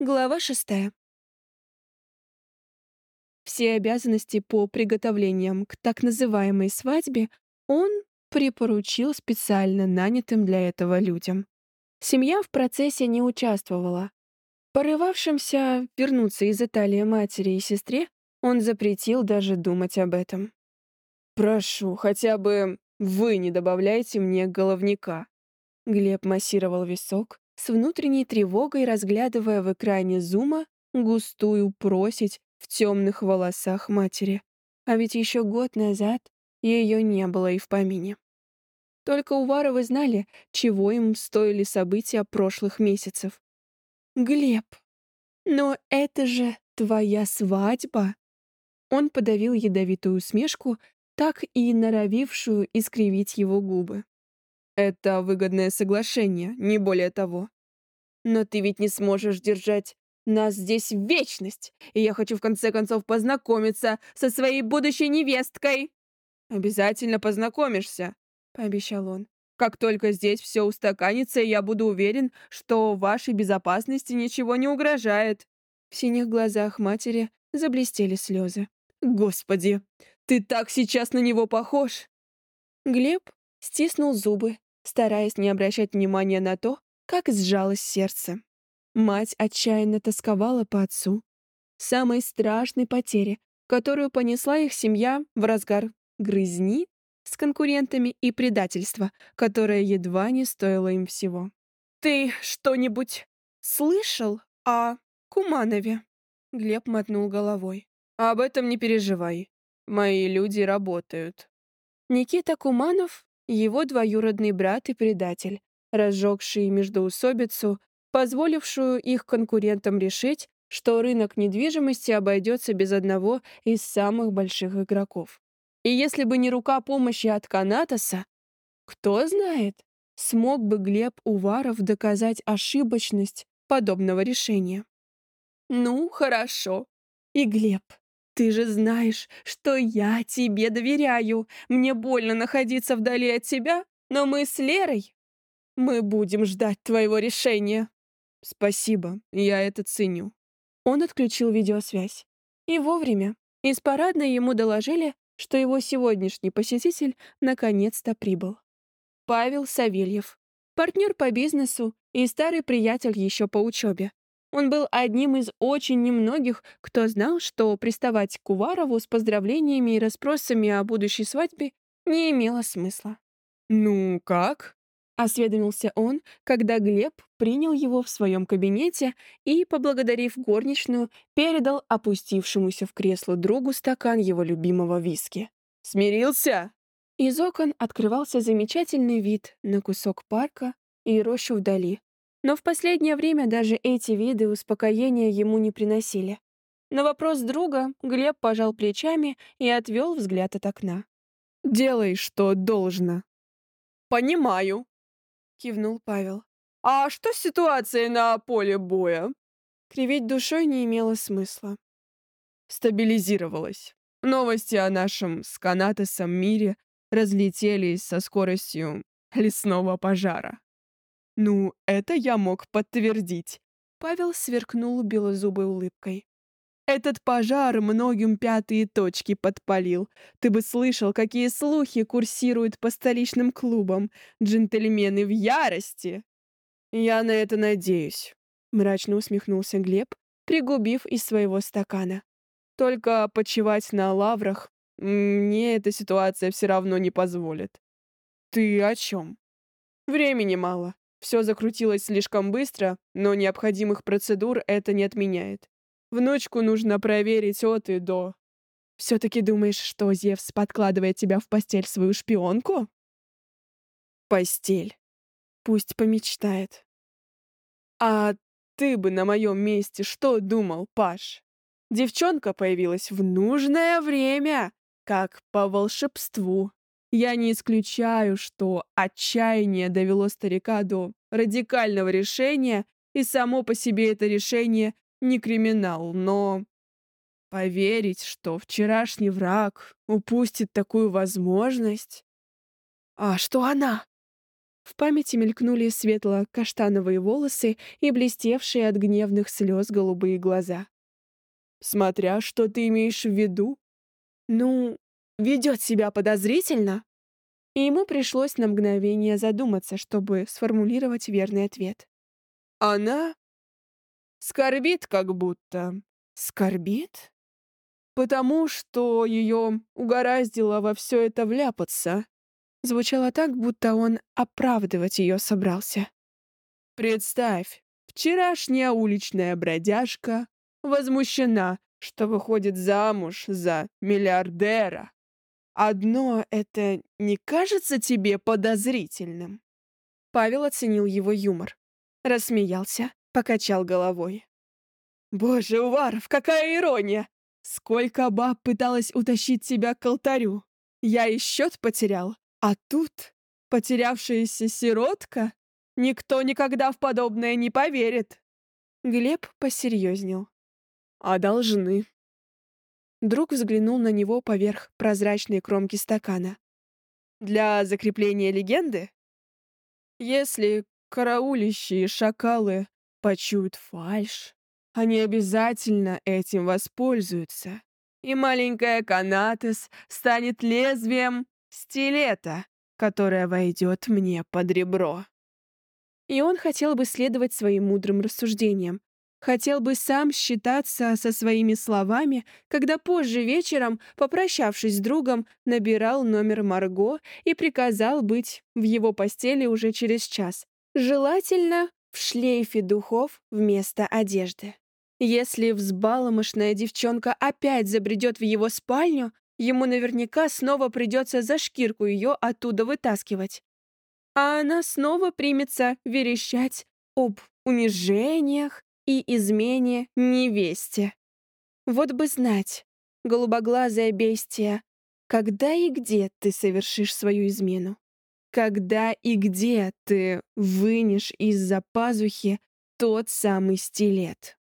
Глава шестая. Все обязанности по приготовлениям к так называемой свадьбе он припоручил специально нанятым для этого людям. Семья в процессе не участвовала. Порывавшимся вернуться из Италии матери и сестре он запретил даже думать об этом. «Прошу, хотя бы вы не добавляйте мне головника». Глеб массировал висок, с внутренней тревогой разглядывая в экране зума густую просить в темных волосах матери. А ведь еще год назад ее не было и в помине. Только Уваровы знали, чего им стоили события прошлых месяцев. «Глеб, но это же твоя свадьба!» Он подавил ядовитую усмешку, так и норовившую искривить его губы. «Это выгодное соглашение, не более того. Но ты ведь не сможешь держать нас здесь в вечность, и я хочу в конце концов познакомиться со своей будущей невесткой. Обязательно познакомишься, пообещал он. Как только здесь все устаканится, я буду уверен, что вашей безопасности ничего не угрожает. В синих глазах матери заблестели слезы. Господи, ты так сейчас на него похож. Глеб стиснул зубы, стараясь не обращать внимания на то, как сжалось сердце. Мать отчаянно тосковала по отцу. Самой страшной потере, которую понесла их семья в разгар грызни с конкурентами и предательства, которое едва не стоило им всего. «Ты что-нибудь слышал о Куманове?» Глеб мотнул головой. «Об этом не переживай. Мои люди работают». Никита Куманов — его двоюродный брат и предатель, разжегший междоусобицу позволившую их конкурентам решить, что рынок недвижимости обойдется без одного из самых больших игроков. И если бы не рука помощи от Канатоса, кто знает, смог бы Глеб Уваров доказать ошибочность подобного решения. Ну, хорошо. И Глеб, ты же знаешь, что я тебе доверяю. Мне больно находиться вдали от тебя, но мы с Лерой, мы будем ждать твоего решения. «Спасибо, я это ценю». Он отключил видеосвязь. И вовремя. Из парадной ему доложили, что его сегодняшний посетитель наконец-то прибыл. Павел Савельев. Партнер по бизнесу и старый приятель еще по учебе. Он был одним из очень немногих, кто знал, что приставать к Уварову с поздравлениями и расспросами о будущей свадьбе не имело смысла. «Ну, как?» Осведомился он, когда Глеб принял его в своем кабинете и, поблагодарив горничную, передал опустившемуся в кресло другу стакан его любимого виски. «Смирился?» Из окон открывался замечательный вид на кусок парка и рощу вдали. Но в последнее время даже эти виды успокоения ему не приносили. На вопрос друга Глеб пожал плечами и отвел взгляд от окна. «Делай, что должно». «Понимаю», кивнул Павел. А что с ситуацией на поле боя? Кривить душой не имело смысла. Стабилизировалась. Новости о нашем с Канатосом мире разлетелись со скоростью лесного пожара. Ну, это я мог подтвердить. Павел сверкнул белозубой улыбкой. Этот пожар многим пятые точки подпалил. Ты бы слышал, какие слухи курсируют по столичным клубам. Джентльмены в ярости. Я на это надеюсь, мрачно усмехнулся Глеб, пригубив из своего стакана. Только почивать на лаврах мне эта ситуация все равно не позволит. Ты о чем? Времени мало. Все закрутилось слишком быстро, но необходимых процедур это не отменяет. Внучку нужно проверить от и до. Все-таки думаешь, что Зевс подкладывает тебя в постель свою шпионку? Постель. Пусть помечтает. А ты бы на моем месте что думал, Паш? Девчонка появилась в нужное время, как по волшебству. Я не исключаю, что отчаяние довело старика до радикального решения, и само по себе это решение не криминал, но... Поверить, что вчерашний враг упустит такую возможность... А что она? В памяти мелькнули светло-каштановые волосы и блестевшие от гневных слез голубые глаза. «Смотря, что ты имеешь в виду?» «Ну, ведет себя подозрительно?» И ему пришлось на мгновение задуматься, чтобы сформулировать верный ответ. «Она скорбит как будто». «Скорбит?» «Потому что ее угораздило во все это вляпаться звучало так, будто он оправдывать ее собрался. «Представь, вчерашняя уличная бродяжка возмущена, что выходит замуж за миллиардера. Одно это не кажется тебе подозрительным?» Павел оценил его юмор. Рассмеялся, покачал головой. «Боже, Уваров, какая ирония! Сколько баб пыталась утащить тебя к алтарю! Я и счет потерял, а тут потерявшаяся сиротка? Никто никогда в подобное не поверит. Глеб посерьезнел. А должны. Друг взглянул на него поверх прозрачной кромки стакана. Для закрепления легенды? Если караулищие шакалы почуют фальш, они обязательно этим воспользуются. И маленькая Канатес станет лезвием стилета, которая войдет мне под ребро. И он хотел бы следовать своим мудрым рассуждениям, хотел бы сам считаться со своими словами, когда позже вечером, попрощавшись с другом, набирал номер Марго и приказал быть в его постели уже через час, желательно в шлейфе духов вместо одежды. Если взбаломошная девчонка опять забредет в его спальню, Ему наверняка снова придется за шкирку ее оттуда вытаскивать. А она снова примется верещать об унижениях и измене невесте. Вот бы знать, голубоглазая бестия, когда и где ты совершишь свою измену? Когда и где ты вынешь из-за пазухи тот самый стилет?